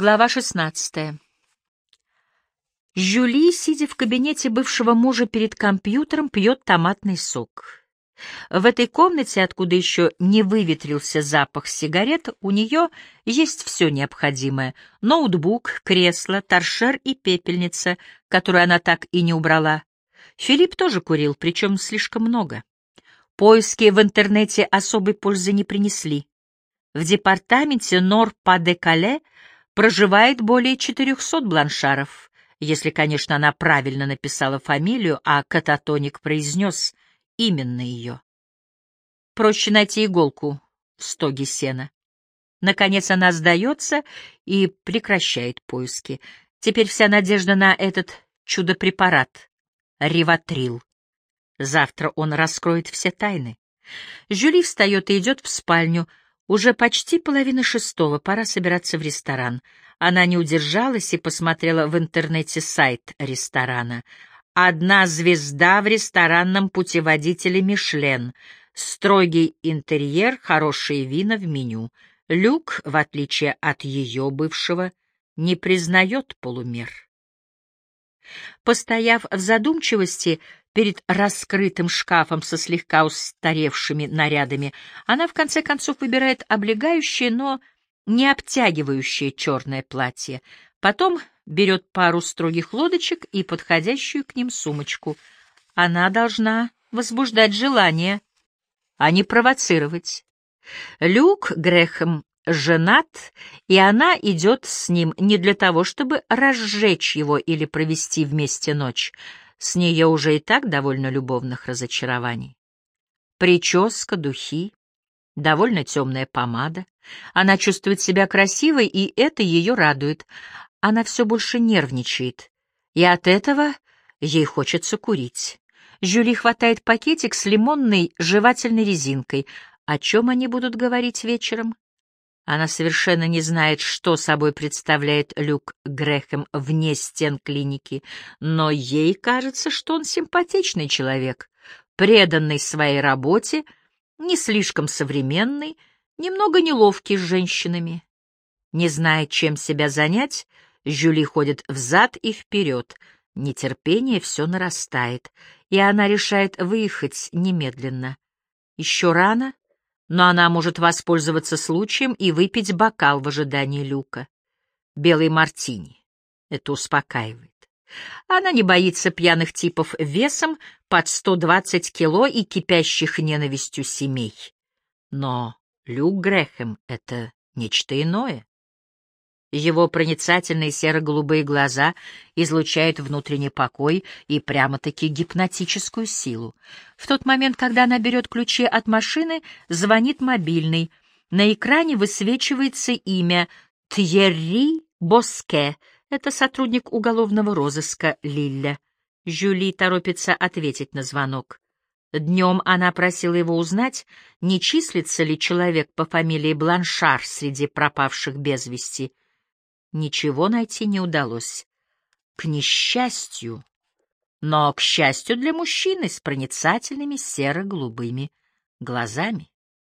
Глава 16. Жюли, сидя в кабинете бывшего мужа перед компьютером, пьет томатный сок. В этой комнате, откуда еще не выветрился запах сигарет, у нее есть все необходимое — ноутбук, кресло, торшер и пепельница, которую она так и не убрала. Филипп тоже курил, причем слишком много. Поиски в интернете особой пользы не принесли. В департаменте Нор-Па-де-Кале — проживает более 400 бланшаров, если, конечно, она правильно написала фамилию, а кататоник произнес именно ее. Проще найти иголку в стоге сена. Наконец она сдается и прекращает поиски. Теперь вся надежда на этот чудо-препарат — Риватрил. Завтра он раскроет все тайны. Жюли встает и идет в спальню — уже почти половина шестого, пора собираться в ресторан. Она не удержалась и посмотрела в интернете сайт ресторана. Одна звезда в ресторанном путеводителе «Мишлен». Строгий интерьер, хорошие вина в меню. Люк, в отличие от ее бывшего, не признает полумер. Постояв в задумчивости, перед раскрытым шкафом со слегка устаревшими нарядами, она в конце концов выбирает облегающее, но не обтягивающее черное платье. Потом берет пару строгих лодочек и подходящую к ним сумочку. Она должна возбуждать желание, а не провоцировать. Люк Грехом женат, и она идет с ним не для того, чтобы разжечь его или провести вместе ночь, с нее уже и так довольно любовных разочарований. Прическа, духи, довольно темная помада. Она чувствует себя красивой, и это ее радует. Она все больше нервничает, и от этого ей хочется курить. Жюли хватает пакетик с лимонной жевательной резинкой. О чем они будут говорить вечером? Она совершенно не знает, что собой представляет Люк Грэхэм вне стен клиники, но ей кажется, что он симпатичный человек, преданный своей работе, не слишком современный, немного неловкий с женщинами. Не зная, чем себя занять, Жюли ходит взад и вперед, нетерпение все нарастает, и она решает выехать немедленно. Еще рано, но она может воспользоваться случаем и выпить бокал в ожидании люка. Белый мартини. Это успокаивает. Она не боится пьяных типов весом под 120 кило и кипящих ненавистью семей. Но Люк Грэхэм — это нечто иное. Его проницательные серо-голубые глаза излучают внутренний покой и прямо-таки гипнотическую силу. В тот момент, когда она берет ключи от машины, звонит мобильный. На экране высвечивается имя Тьерри Боске. Это сотрудник уголовного розыска Лилля. Жюли торопится ответить на звонок. Днем она просила его узнать, не числится ли человек по фамилии Бланшар среди пропавших без вести — ничего найти не удалось. К несчастью, но к счастью для мужчины с проницательными серо-голубыми глазами.